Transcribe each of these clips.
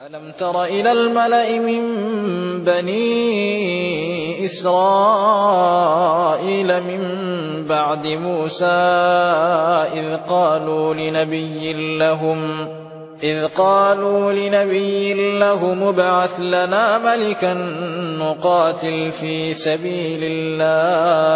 أَلَمْ تَرَ إِلَى الْمَلَإِ مِن بَنِي إِسْرَائِيلَ مِن بَعْدِ مُوسَىٰ إِذْ قَالُوا لِنَبِيٍّ لَّهُمُ ابْعَثْ لَنَا مَلِكًا نُّقَاتِلْ فِي سَبِيلِ اللَّهِ ۖ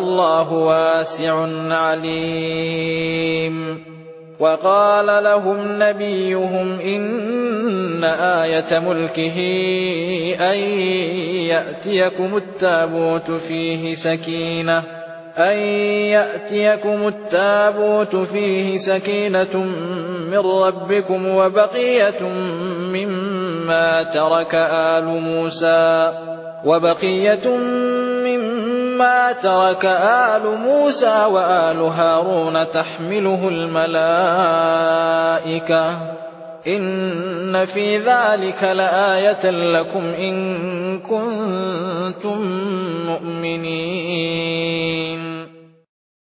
وَاللَّهُ وَاسِعٌ عَلِيمٌ. وَقَالَ لَهُمْ نَبِيُّهُمْ إِنَّ آيَةَ مُلْكِهِ أَن يَأْتِيَكُمُ التَّابُوتُ فِيهِ سَكِينَةٌ مِّن رَّبِّكُمْ وَبَقِيَّةٌ مِّمَّا تَرَكَ آلُ مُوسَىٰ وَآلُ هَارُونَ تَحْمِلُهُ الْمَلَائِكَةُ ۚ. إِنَّ فِي ذَٰلِكَ لَآيَةً لَّكُمْ إِن كُنتُم